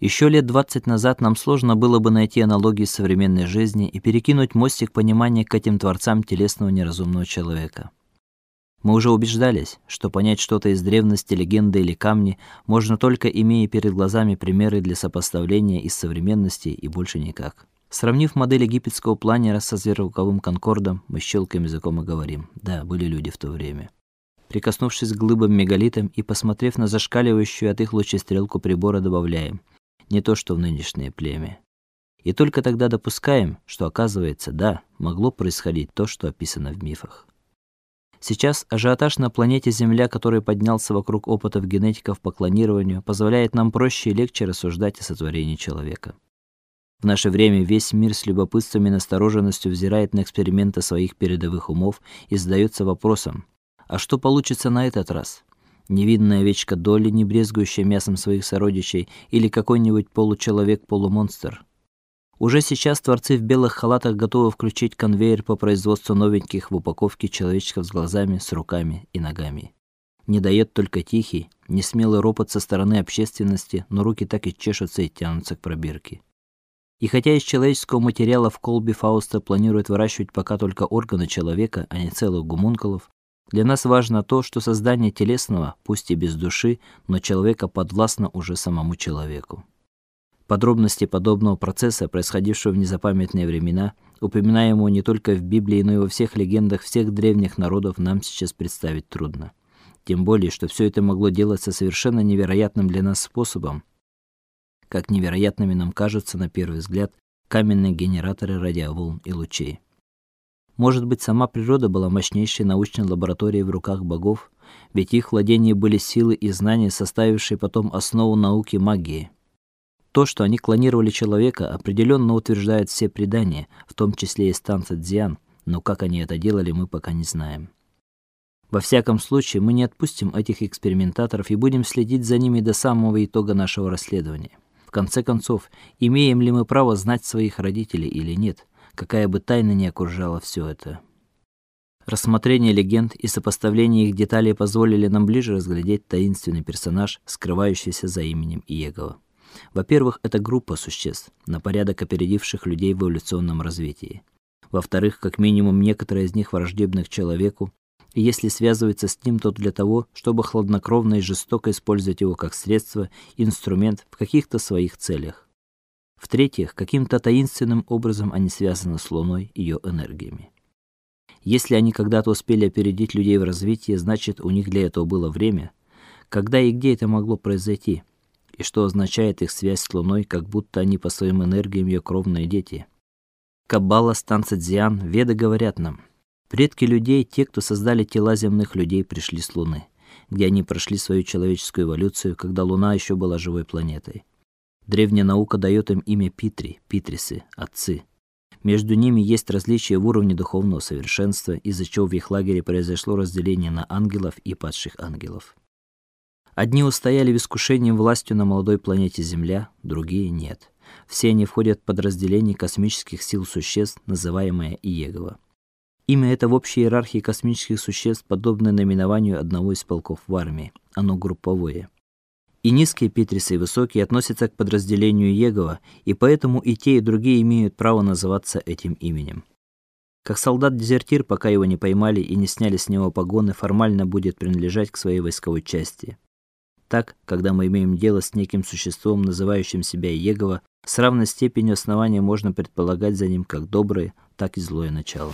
Еще лет 20 назад нам сложно было бы найти аналогии современной жизни и перекинуть мостик понимания к этим творцам телесного неразумного человека. Мы уже убеждались, что понять что-то из древности, легенды или камни можно только имея перед глазами примеры для сопоставления из современности и больше никак. Сравнив модель египетского планера со зверозвуковым конкордом, мы щелкаем языком и говорим: "Да, были люди в то время". Прикоснувшись к глыбам мегалитам и посмотрев на зашкаливающую от их лучестрелку прибора, добавляем: "Не то, что в нынешнее племя". И только тогда допускаем, что оказывается, да, могло происходить то, что описано в мифах. Сейчас ажиотаж на планете Земля, который поднялся вокруг опытов генетиков по клонированию, позволяет нам проще и легче рассуждать о сотворении человека. В наше время весь мир с любопытством и настороженностью взирает на эксперименты своих передовых умов и задается вопросом: а что получится на этот раз? Невинная овечка Долли, не брезгующая мясом своих сородичей, или какой-нибудь получеловек-полумонстр? Уже сейчас творцы в белых халатах готовы включить конвейер по производству новеньких в упаковке человечков с глазами, с руками и ногами. Не дает только тихий, несмелый ропот со стороны общественности, но руки так и чешутся и тянутся к пробирке. И хотя из человеческого материала в колбе Фауста планируют выращивать пока только органы человека, а не целых гомункулов, для нас важно то, что создание телесного, пусть и без души, но человека подвластно уже самому человеку. Подробности подобного процесса, происходившего в незапамятные времена, упоминаемого не только в Библии, но и во всех легендах всех древних народов, нам сейчас представить трудно. Тем более, что все это могло делаться совершенно невероятным для нас способом, как невероятными нам кажутся на первый взгляд каменные генераторы радиоволн и лучей. Может быть, сама природа была мощнейшей научной лабораторией в руках богов, ведь их владения были силы и знания, составившие потом основу науки магии. То, что они клонировали человека, определенно утверждают все предания, в том числе и станция Дзян, но как они это делали, мы пока не знаем. Во всяком случае, мы не отпустим этих экспериментаторов и будем следить за ними до самого итога нашего расследования. В конце концов, имеем ли мы право знать своих родителей или нет, какая бы тайна ни окружала все это. Рассмотрение легенд и сопоставление их деталей позволили нам ближе разглядеть таинственный персонаж, скрывающийся за именем Иегова. Во-первых, это группа существ, на порядок опередивших людей в эволюционном развитии. Во-вторых, как минимум некоторые из них враждебны к человеку, и если связывается с ним, то для того, чтобы хладнокровно и жестоко использовать его как средство, инструмент в каких-то своих целях. В-третьих, каким-то таинственным образом они связаны с Луной и ее энергиями. Если они когда-то успели опередить людей в развитии, значит, у них для этого было время. Когда и где это могло произойти? И что означает их связь с Луной, как будто они по своим энергиям ее кровные дети? Каббала, станция Дзиан, Веды говорят нам, Предки людей, те, кто создали тела земных людей, пришли с Луны, где они прошли свою человеческую эволюцию, когда Луна еще была живой планетой. Древняя наука дает им имя Питри, Питрисы, отцы. Между ними есть различия в уровне духовного совершенства, из-за чего в их лагере произошло разделение на ангелов и падших ангелов. Одни устояли в искушении властью на молодой планете Земля, другие нет. Все они входят под разделение космических сил существ, называемое Иегово. Имя это в общей иерархии космических существ подобно наименованию одного из полков в армии. Оно групповое. И низкие Петрисы, и высокие относятся к подразделению Егова, и поэтому и те, и другие имеют право называться этим именем. Как солдат-дезертир, пока его не поймали и не сняли с него погоны, формально будет принадлежать к своей войсковой части. Так, когда мы имеем дело с неким существом, называющим себя Егова, с равной степенью основания можно предполагать за ним как доброе, так и злое начало.